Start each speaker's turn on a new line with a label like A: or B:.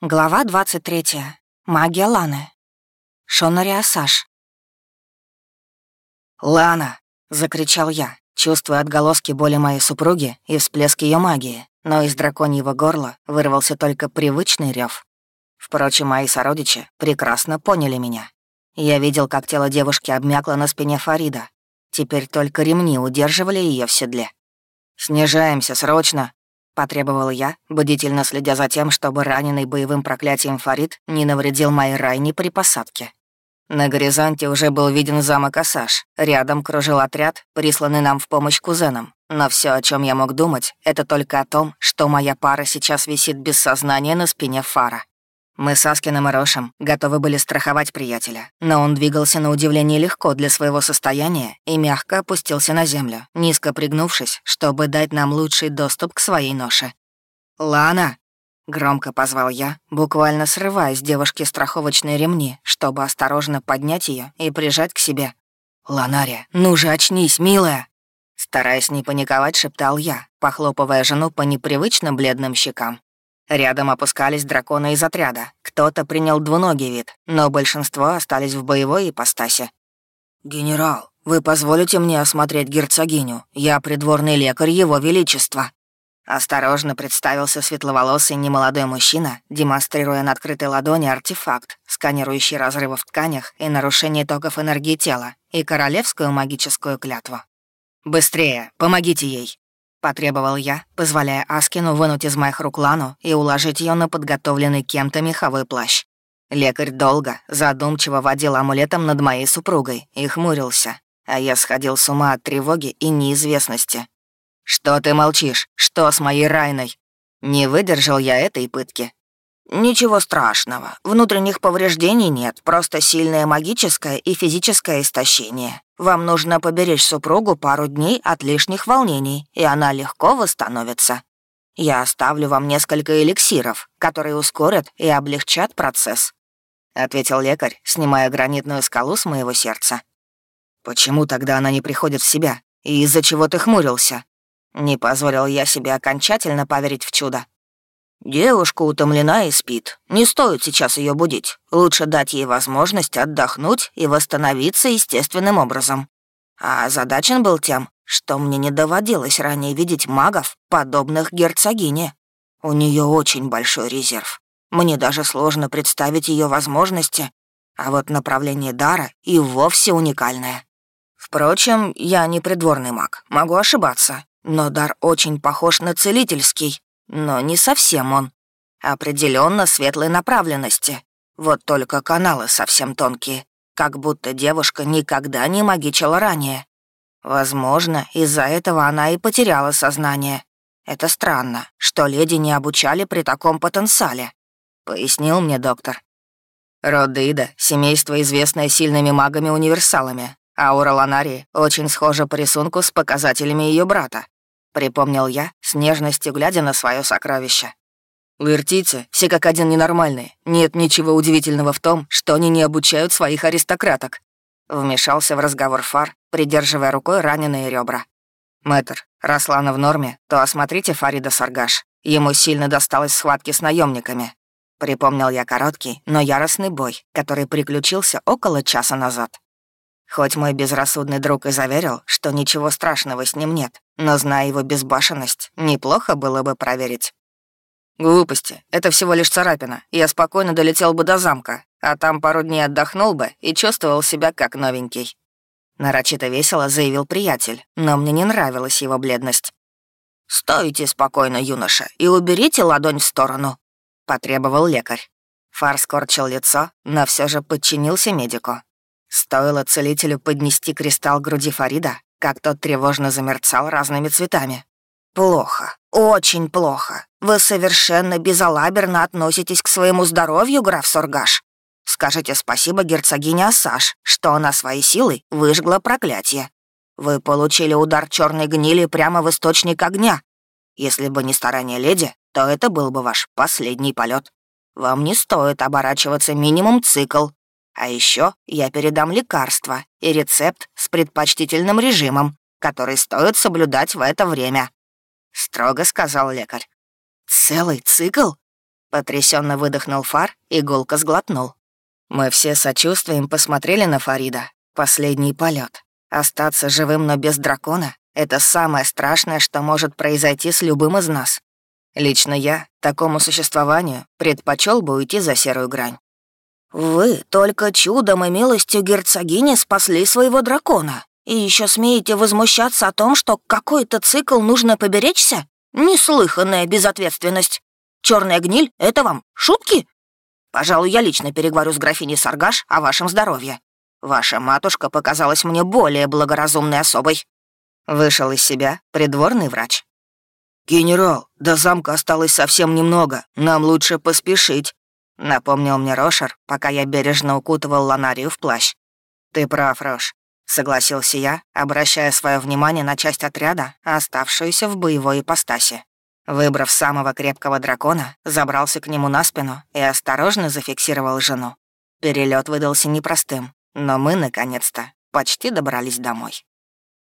A: Глава 23. Магия Ланы. Шонари Асаш.
B: «Лана!» — закричал я, чувствуя отголоски боли моей супруги и всплеск ее магии, но из драконьего горла вырвался только привычный рев. Впрочем, мои сородичи прекрасно поняли меня. Я видел, как тело девушки обмякло на спине Фарида. Теперь только ремни удерживали ее в седле. «Снижаемся, срочно!» Потребовал я, бдительно следя за тем, чтобы раненый боевым проклятием Фарид не навредил моей Райне при посадке. На горизонте уже был виден замок Асаж. Рядом кружил отряд, присланный нам в помощь кузенам. Но все, о чем я мог думать, это только о том, что моя пара сейчас висит без сознания на спине Фара. Мы с Аскиным и Рошем готовы были страховать приятеля, но он двигался на удивление легко для своего состояния и мягко опустился на землю, низко пригнувшись, чтобы дать нам лучший доступ к своей ноше. «Лана!» — громко позвал я, буквально срывая с девушки страховочные ремни, чтобы осторожно поднять ее и прижать к себе. «Ланария, ну же очнись, милая!» Стараясь не паниковать, шептал я, похлопывая жену по непривычно бледным щекам. Рядом опускались драконы из отряда. Кто-то принял двуногий вид, но большинство остались в боевой ипостаси. «Генерал, вы позволите мне осмотреть герцогиню? Я придворный лекарь Его Величества». Осторожно представился светловолосый немолодой мужчина, демонстрируя на открытой ладони артефакт, сканирующий разрывы в тканях и нарушение токов энергии тела, и королевскую магическую клятву. «Быстрее, помогите ей!» — потребовал я, позволяя Аскину вынуть из моих рук лану и уложить ее на подготовленный кем-то меховой плащ. Лекарь долго, задумчиво водил амулетом над моей супругой и хмурился, а я сходил с ума от тревоги и неизвестности. «Что ты молчишь? Что с моей Райной?» Не выдержал я этой пытки. «Ничего страшного. Внутренних повреждений нет, просто сильное магическое и физическое истощение. Вам нужно поберечь супругу пару дней от лишних волнений, и она легко восстановится. Я оставлю вам несколько эликсиров, которые ускорят и облегчат процесс», — ответил лекарь, снимая гранитную скалу с моего сердца. «Почему тогда она не приходит в себя? И из-за чего ты хмурился?» Не позволил я себе окончательно поверить в чудо. Девушка утомлена и спит. Не стоит сейчас ее будить. Лучше дать ей возможность отдохнуть и восстановиться естественным образом. А задачен был тем, что мне не доводилось ранее видеть магов, подобных герцогине. У нее очень большой резерв. Мне даже сложно представить ее возможности, а вот направление дара и вовсе уникальное. Впрочем, я не придворный маг, могу ошибаться, но дар очень похож на целительский, но не совсем он. Определенно светлой направленности. Вот только каналы совсем тонкие, как будто девушка никогда не магичила ранее. Возможно, из-за этого она и потеряла сознание. Это странно, что леди не обучали при таком потенциале, пояснил мне доктор. Родыда — семейство, известное сильными магами-универсалами. Аура Ланари очень схожа по рисунку с показателями ее брата. Припомнил я, с нежностью глядя на свое сокровище. Луэртийцы все как один ненормальные. Нет ничего удивительного в том, что они не обучают своих аристократок. Вмешался в разговор Фар, придерживая рукой раненые ребра. Мэтр, раз Лана в норме, то осмотрите Фарида Саргаш. Ему сильно досталось схватки с наемниками. Припомнил я короткий, но яростный бой, который приключился около часа назад. Хоть мой безрассудный друг и заверил, что ничего страшного с ним нет, но, зная его безбашенность, неплохо было бы проверить. «Глупости. Это всего лишь царапина. Я спокойно долетел бы до замка, а там пару дней отдохнул бы и чувствовал себя как новенький». Нарочито весело заявил приятель, но мне не нравилась его бледность. «Стойте спокойно, юноша, и уберите ладонь в сторону», — потребовал лекарь. Фар скорчил лицо, но все же подчинился медику. Стоило целителю поднести кристалл груди Фарида, как тот тревожно замерцал разными цветами. «Плохо, очень плохо. Вы совершенно безалаберно относитесь к своему здоровью, граф Сургаш. Скажите спасибо герцогине Асаш, что она своей силой выжгла проклятие. Вы получили удар черной гнили прямо в источник огня. Если бы не старание леди, то это был бы ваш последний полет. Вам не стоит оборачиваться минимум цикл, а еще я передам лекарство и рецепт с предпочтительным режимом, который стоит соблюдать в это время», — строго сказал лекарь. «Целый цикл?» Потрясенно выдохнул Фар и гулко сглотнул. Мы все сочувствием посмотрели на Фарида. Последний полет. Остаться живым, но без дракона — это самое страшное, что может произойти с любым из нас. Лично я такому существованию предпочел бы уйти за серую грань. «Вы только чудом и милостью герцогини спасли своего дракона, и еще смеете возмущаться о том, что какой-то цикл нужно поберечься? Неслыханная безответственность. Черная гниль — это вам шутки? Пожалуй, я лично переговорю с графиней Саргаш о вашем здоровье. Ваша матушка показалась мне более благоразумной особой». Вышел из себя придворный врач. «Генерал, до замка осталось совсем немного, нам лучше поспешить», напомнил мне Рошер, пока я бережно укутывал Ланарию в плащ. «Ты прав, Рош», — согласился я, обращая свое внимание на часть отряда, оставшуюся в боевой ипостаси. Выбрав самого крепкого дракона, забрался к нему на спину и осторожно зафиксировал жену. Перелет выдался непростым, но мы, наконец-то, почти добрались домой.